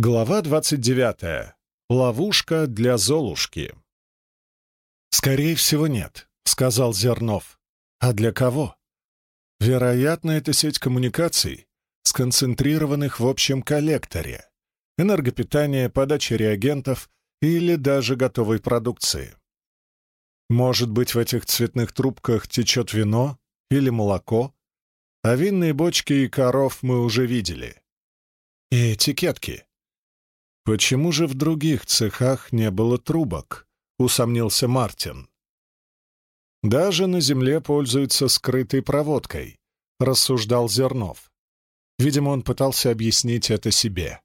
Глава 29. Ловушка для Золушки. «Скорее всего, нет», — сказал Зернов. «А для кого?» «Вероятно, это сеть коммуникаций, сконцентрированных в общем коллекторе, энергопитание, подача реагентов или даже готовой продукции. Может быть, в этих цветных трубках течет вино или молоко, а винные бочки и коров мы уже видели. И этикетки — «Почему же в других цехах не было трубок?» — усомнился Мартин. «Даже на Земле пользуются скрытой проводкой», — рассуждал Зернов. Видимо, он пытался объяснить это себе.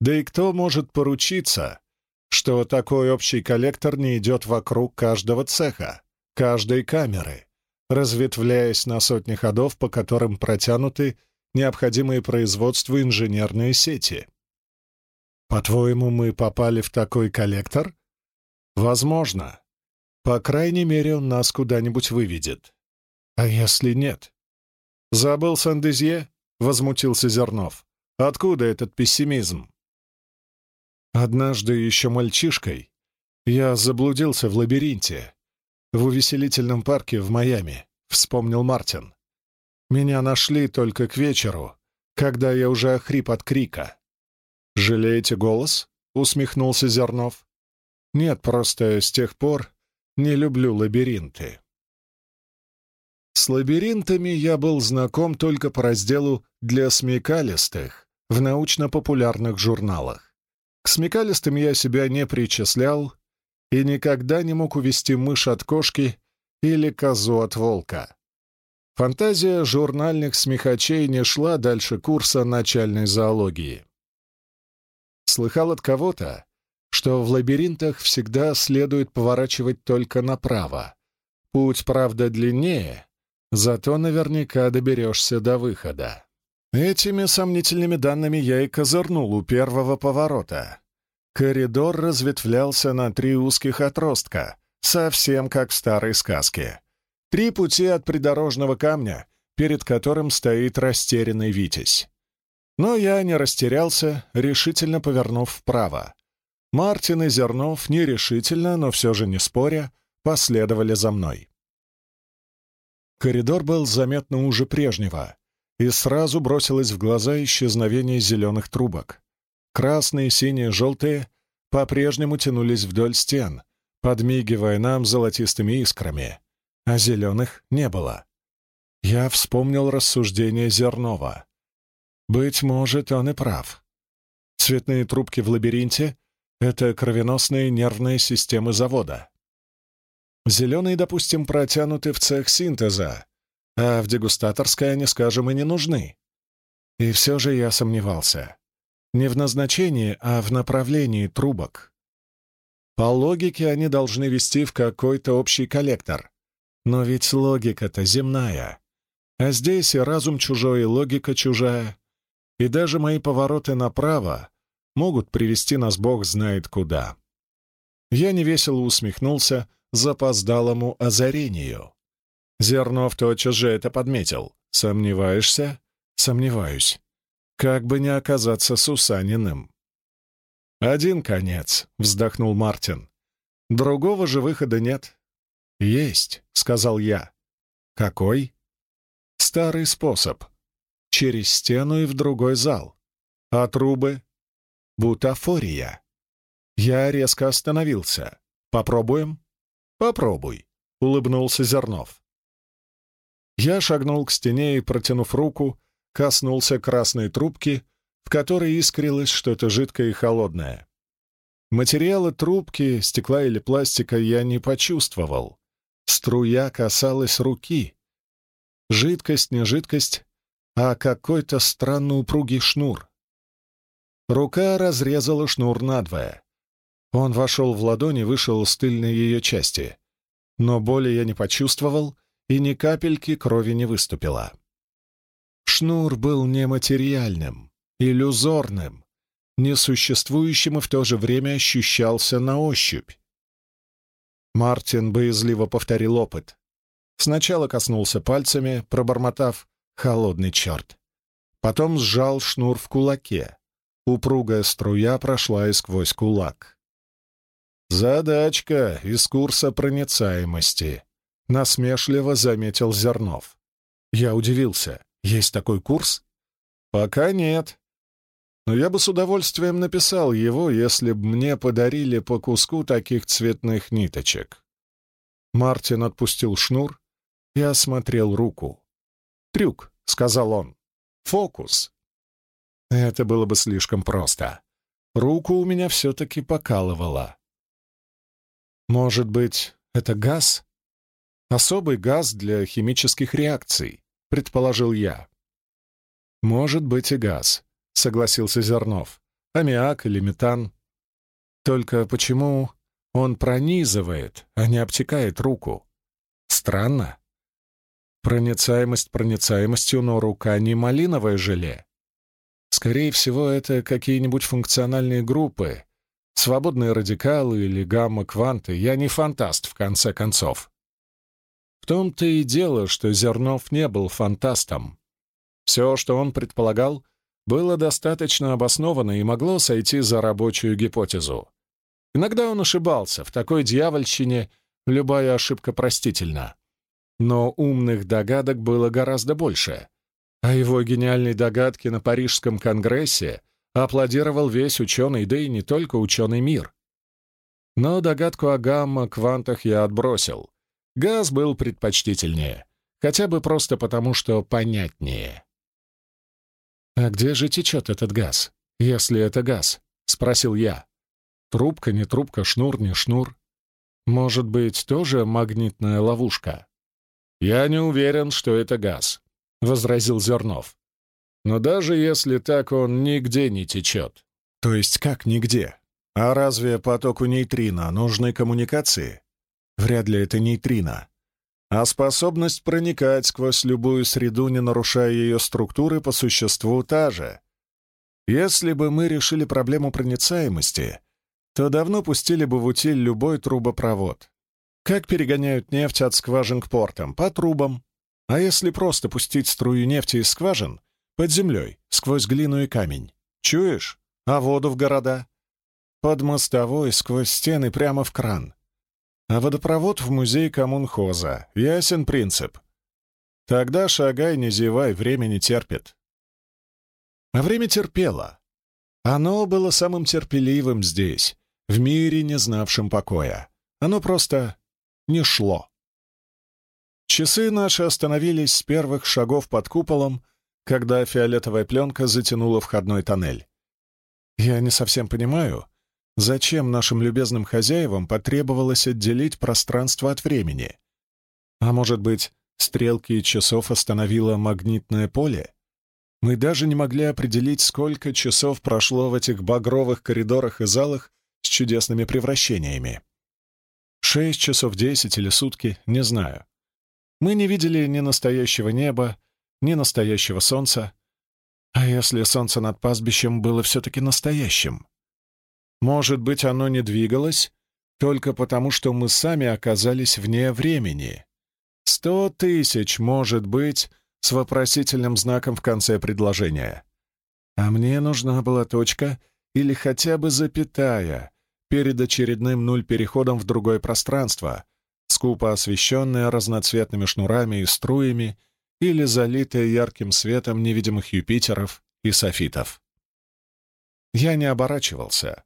Да и кто может поручиться, что такой общий коллектор не идет вокруг каждого цеха, каждой камеры, разветвляясь на сотни ходов, по которым протянуты необходимые производству инженерные сети? По-твоему, мы попали в такой коллектор? Возможно. По крайней мере, он нас куда-нибудь выведет. А если нет? Забыл Сандезье? Возмутился Зернов. Откуда этот пессимизм? Однажды еще мальчишкой я заблудился в лабиринте в увеселительном парке в Майами, вспомнил Мартин. Меня нашли только к вечеру, когда я уже охрип от крика. «Жалеете голос?» — усмехнулся Зернов. «Нет, просто с тех пор не люблю лабиринты». С лабиринтами я был знаком только по разделу «Для смекалистых» в научно-популярных журналах. К смекалистым я себя не причислял и никогда не мог увести мышь от кошки или козу от волка. Фантазия журнальных смехачей не шла дальше курса начальной зоологии. Слыхал от кого-то, что в лабиринтах всегда следует поворачивать только направо. Путь, правда, длиннее, зато наверняка доберешься до выхода. Этими сомнительными данными я и козырнул у первого поворота. Коридор разветвлялся на три узких отростка, совсем как в старой сказке. Три пути от придорожного камня, перед которым стоит растерянный Витязь. Но я не растерялся, решительно повернув вправо. Мартин и Зернов нерешительно, но все же не споря, последовали за мной. Коридор был заметно уже прежнего, и сразу бросилось в глаза исчезновение зеленых трубок. Красные, синие, желтые по-прежнему тянулись вдоль стен, подмигивая нам золотистыми искрами, а зеленых не было. Я вспомнил рассуждение Зернова. Быть может, он и прав. Цветные трубки в лабиринте — это кровеносные нервные системы завода. Зеленые, допустим, протянуты в цех синтеза, а в дегустаторской они, скажем, и не нужны. И все же я сомневался. Не в назначении, а в направлении трубок. По логике они должны вести в какой-то общий коллектор. Но ведь логика-то земная. А здесь и разум чужой, и логика чужая и даже мои повороты направо могут привести нас бог знает куда. Я невесело усмехнулся запоздалому озарению. Зернов тотчас же это подметил. «Сомневаешься?» «Сомневаюсь. Как бы не оказаться Сусаниным». «Один конец», — вздохнул Мартин. «Другого же выхода нет». «Есть», — сказал я. «Какой?» «Старый способ через стену и в другой зал. А трубы? Бутафория. Я резко остановился. Попробуем? Попробуй, улыбнулся Зернов. Я шагнул к стене и, протянув руку, коснулся красной трубки, в которой искрилось что-то жидкое и холодное. Материала трубки, стекла или пластика я не почувствовал. Струя касалась руки. Жидкость, не жидкость, а какой-то странный упругий шнур. Рука разрезала шнур надвое. Он вошел в ладонь и вышел с тыльной ее части. Но боли я не почувствовал, и ни капельки крови не выступило. Шнур был нематериальным, иллюзорным, несуществующим и в то же время ощущался на ощупь. Мартин боязливо повторил опыт. Сначала коснулся пальцами, пробормотав Холодный черт. Потом сжал шнур в кулаке. Упругая струя прошла и сквозь кулак. «Задачка из курса проницаемости», — насмешливо заметил Зернов. Я удивился. «Есть такой курс?» «Пока нет. Но я бы с удовольствием написал его, если б мне подарили по куску таких цветных ниточек». Мартин отпустил шнур и осмотрел руку. «Трюк», — сказал он. «Фокус». Это было бы слишком просто. Руку у меня все-таки покалывало. Может быть, это газ? Особый газ для химических реакций, предположил я. Может быть и газ, согласился Зернов. Аммиак или метан. Только почему он пронизывает, а не обтекает руку? Странно. Проницаемость проницаемостью, но рука не малиновое желе. Скорее всего, это какие-нибудь функциональные группы, свободные радикалы или гамма-кванты. Я не фантаст, в конце концов. В том-то и дело, что Зернов не был фантастом. Все, что он предполагал, было достаточно обосновано и могло сойти за рабочую гипотезу. Иногда он ошибался, в такой дьявольщине любая ошибка простительна. Но умных догадок было гораздо больше — а его гениальной догадке на Парижском конгрессе аплодировал весь ученый, да и не только ученый мир. Но догадку о гамма-квантах я отбросил. Газ был предпочтительнее, хотя бы просто потому, что понятнее. «А где же течет этот газ, если это газ?» — спросил я. «Трубка, не трубка, шнур, не шнур. Может быть, тоже магнитная ловушка?» «Я не уверен, что это газ», — возразил Зернов. «Но даже если так, он нигде не течет». «То есть как нигде? А разве потоку нейтрино нужны коммуникации?» «Вряд ли это нейтрино. А способность проникать сквозь любую среду, не нарушая ее структуры, по существу та же. Если бы мы решили проблему проницаемости, то давно пустили бы в утиль любой трубопровод. Как перегоняют нефть от скважин к портам? По трубам. А если просто пустить струю нефти из скважин под землей, сквозь глину и камень? Чуешь? А воду в города? Под мостовой, сквозь стены, прямо в кран. А водопровод в музей коммунхоза. Ясен принцип. Тогда шагай, не зевай, время не терпит. А время терпело. Оно было самым терпеливым здесь, в мире, не знавшем покоя. Оно просто не шло. Часы наши остановились с первых шагов под куполом, когда фиолетовая пленка затянула входной тоннель. Я не совсем понимаю, зачем нашим любезным хозяевам потребовалось отделить пространство от времени. А может быть, стрелки часов остановило магнитное поле? Мы даже не могли определить, сколько часов прошло в этих багровых коридорах и залах с чудесными превращениями. Шесть часов десять или сутки, не знаю. Мы не видели ни настоящего неба, ни настоящего солнца. А если солнце над пастбищем было все-таки настоящим? Может быть, оно не двигалось только потому, что мы сами оказались вне времени. Сто тысяч, может быть, с вопросительным знаком в конце предложения. А мне нужна была точка или хотя бы запятая перед очередным нуль-переходом в другое пространство, скупо освещенная разноцветными шнурами и струями или залитая ярким светом невидимых Юпитеров и софитов. Я не оборачивался.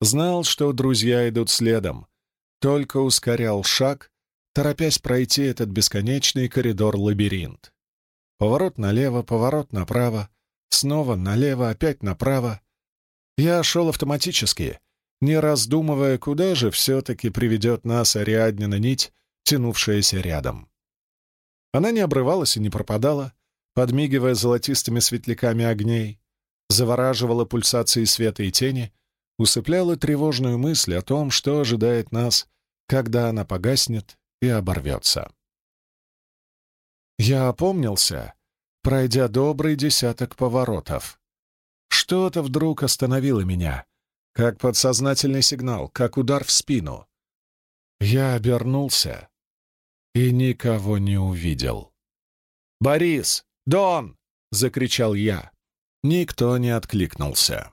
Знал, что друзья идут следом, только ускорял шаг, торопясь пройти этот бесконечный коридор-лабиринт. Поворот налево, поворот направо, снова налево, опять направо. Я шел автоматически, не раздумывая, куда же все-таки приведет нас Ариаднина нить, тянувшаяся рядом. Она не обрывалась и не пропадала, подмигивая золотистыми светляками огней, завораживала пульсации света и тени, усыпляла тревожную мысль о том, что ожидает нас, когда она погаснет и оборвется. Я опомнился, пройдя добрый десяток поворотов. Что-то вдруг остановило меня — как подсознательный сигнал, как удар в спину. Я обернулся и никого не увидел. «Борис! Дон!» — закричал я. Никто не откликнулся.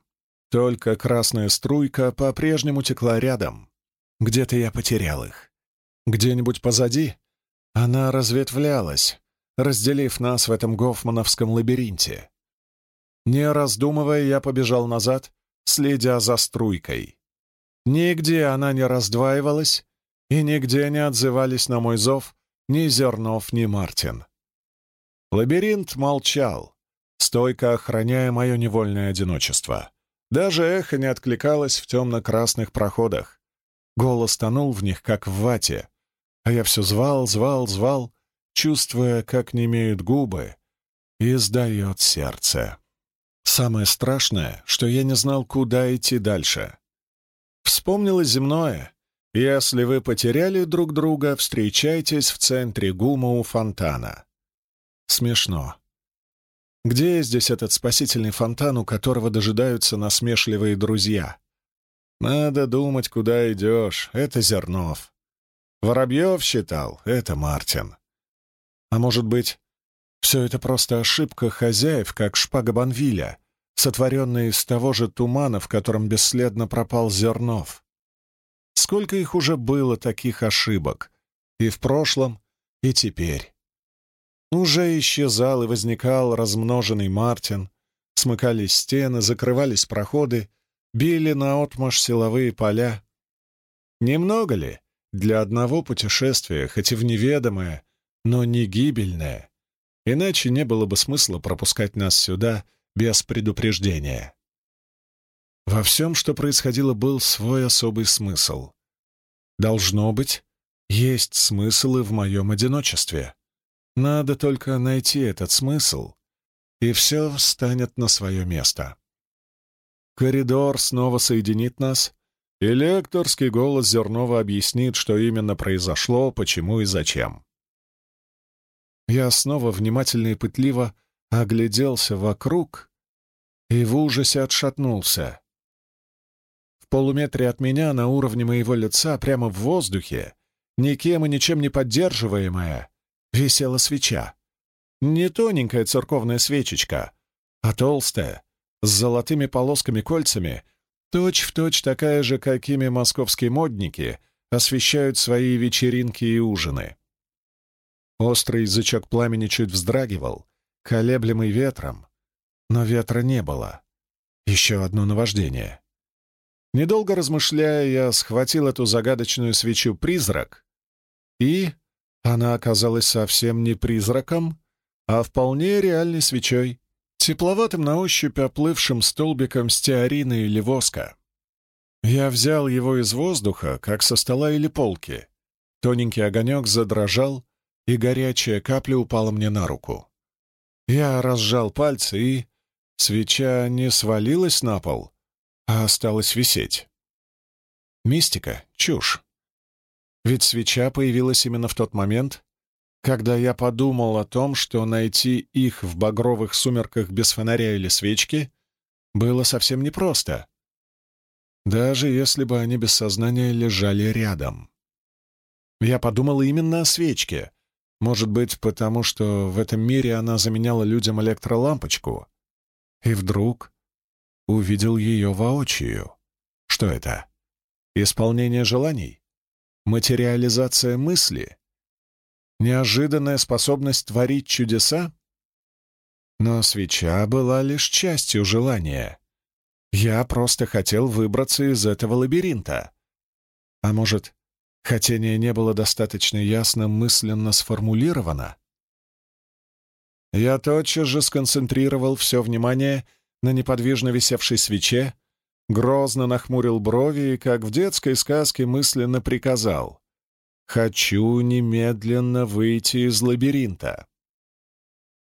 Только красная струйка по-прежнему текла рядом. Где-то я потерял их. Где-нибудь позади она разветвлялась, разделив нас в этом гофмановском лабиринте. Не раздумывая, я побежал назад, следя за струйкой. Нигде она не раздваивалась, и нигде не отзывались на мой зов ни Зернов, ни Мартин. Лабиринт молчал, стойко охраняя мое невольное одиночество. Даже эхо не откликалось в темно-красных проходах. Голос тонул в них, как в вате, а я все звал, звал, звал, чувствуя, как немеют губы, и сдает сердце. Самое страшное, что я не знал, куда идти дальше. Вспомнилось земное. Если вы потеряли друг друга, встречайтесь в центре гума у фонтана. Смешно. Где здесь этот спасительный фонтан, у которого дожидаются насмешливые друзья? Надо думать, куда идешь. Это Зернов. Воробьев считал, это Мартин. А может быть, все это просто ошибка хозяев, как шпага Банвиля, сотворенная из того же тумана, в котором бесследно пропал Зернов. Сколько их уже было, таких ошибок, и в прошлом, и теперь. Уже исчезал и возникал размноженный Мартин, смыкались стены, закрывались проходы, били наотмашь силовые поля. Немного ли для одного путешествия, хоть и в неведомое, но не гибельное? Иначе не было бы смысла пропускать нас сюда без предупреждения. Во всем, что происходило, был свой особый смысл. Должно быть, есть смысл и в моем одиночестве. Надо только найти этот смысл, и все встанет на свое место. Коридор снова соединит нас, и лекторский голос Зернова объяснит, что именно произошло, почему и зачем. Я снова внимательно и пытливо огляделся вокруг и в ужасе отшатнулся. В полуметре от меня, на уровне моего лица, прямо в воздухе, никем и ничем не поддерживаемая, висела свеча. Не тоненькая церковная свечечка, а толстая, с золотыми полосками-кольцами, точь-в-точь такая же, какими московские модники освещают свои вечеринки и ужины. Острый язычок пламени чуть вздрагивал, колеблемый ветром, но ветра не было. Еще одно наваждение. Недолго размышляя, я схватил эту загадочную свечу-призрак, и она оказалась совсем не призраком, а вполне реальной свечой, тепловатым на ощупь оплывшим столбиком стеарина или воска. Я взял его из воздуха, как со стола или полки. Тоненький огонек задрожал, и горячая капля упала мне на руку. Я разжал пальцы, и свеча не свалилась на пол, а осталась висеть. Мистика — чушь. Ведь свеча появилась именно в тот момент, когда я подумал о том, что найти их в багровых сумерках без фонаря или свечки было совсем непросто, даже если бы они без сознания лежали рядом. Я подумал именно о свечке, может быть, потому что в этом мире она заменяла людям электролампочку. И вдруг увидел ее воочию. Что это? Исполнение желаний? Материализация мысли? Неожиданная способность творить чудеса? Но свеча была лишь частью желания. Я просто хотел выбраться из этого лабиринта. А может, Хотение не было достаточно ясно мысленно сформулировано. Я тотчас же сконцентрировал все внимание на неподвижно висевшей свече, грозно нахмурил брови и, как в детской сказке, мысленно приказал «Хочу немедленно выйти из лабиринта».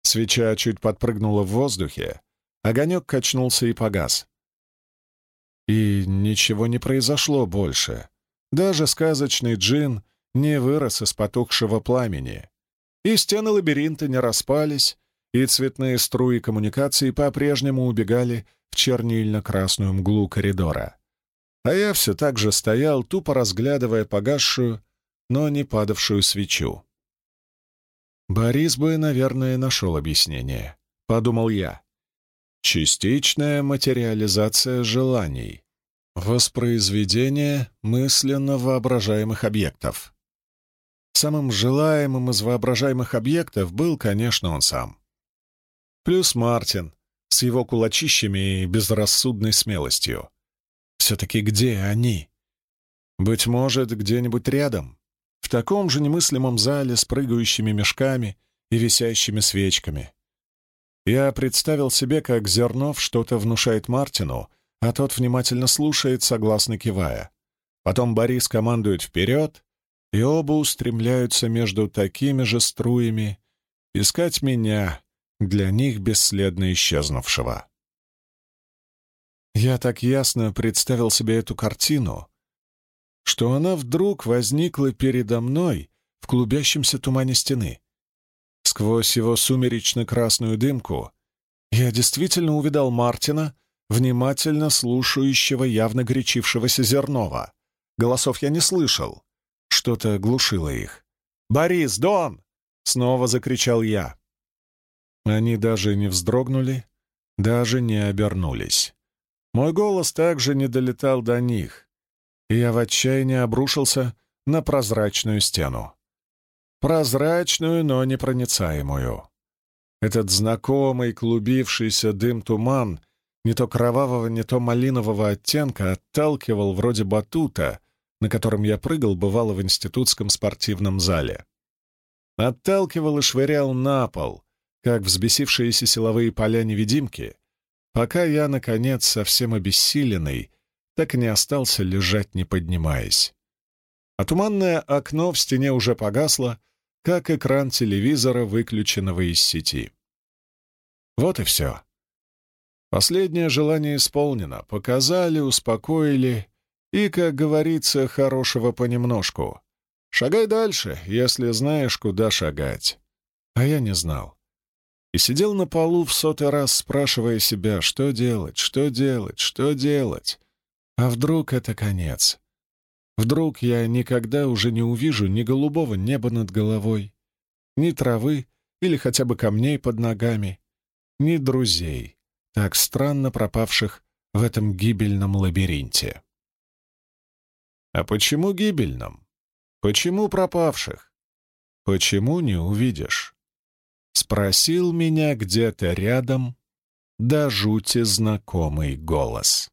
Свеча чуть подпрыгнула в воздухе, огонек качнулся и погас. И ничего не произошло больше. Даже сказочный джин не вырос из потухшего пламени. И стены лабиринта не распались, и цветные струи коммуникации по-прежнему убегали в чернильно-красную мглу коридора. А я все так же стоял, тупо разглядывая погасшую, но не падавшую свечу. Борис бы, наверное, нашел объяснение, — подумал я. Частичная материализация желаний. Воспроизведение мысленно воображаемых объектов. Самым желаемым из воображаемых объектов был, конечно, он сам. Плюс Мартин с его кулачищами и безрассудной смелостью. Все-таки где они? Быть может, где-нибудь рядом, в таком же немыслимом зале с прыгающими мешками и висящими свечками. Я представил себе, как Зернов что-то внушает Мартину, а тот внимательно слушает, согласно кивая. Потом Борис командует вперед, и оба устремляются между такими же струями искать меня, для них бесследно исчезнувшего. Я так ясно представил себе эту картину, что она вдруг возникла передо мной в клубящемся тумане стены. Сквозь его сумеречно-красную дымку я действительно увидал Мартина, внимательно слушающего явно горячившегося Зернова. Голосов я не слышал. Что-то глушило их. «Борис, Дон!» — снова закричал я. Они даже не вздрогнули, даже не обернулись. Мой голос также не долетал до них, и я в отчаянии обрушился на прозрачную стену. Прозрачную, но непроницаемую. Этот знакомый клубившийся дым-туман не то кровавого, не то малинового оттенка отталкивал вроде батута, на котором я прыгал, бывало, в институтском спортивном зале. Отталкивал и швырял на пол, как взбесившиеся силовые поля-невидимки, пока я, наконец, совсем обессиленный, так и не остался лежать, не поднимаясь. А туманное окно в стене уже погасло, как экран телевизора, выключенного из сети. Вот и все. Последнее желание исполнено, показали, успокоили и, как говорится, хорошего понемножку. Шагай дальше, если знаешь, куда шагать. А я не знал. И сидел на полу в сотый раз, спрашивая себя, что делать, что делать, что делать. А вдруг это конец? Вдруг я никогда уже не увижу ни голубого неба над головой, ни травы или хотя бы камней под ногами, ни друзей, так странно пропавших в этом гибельном лабиринте. А почему гибельном? Почему пропавших? Почему не увидишь? Спросил меня где-то рядом до жути знакомый голос.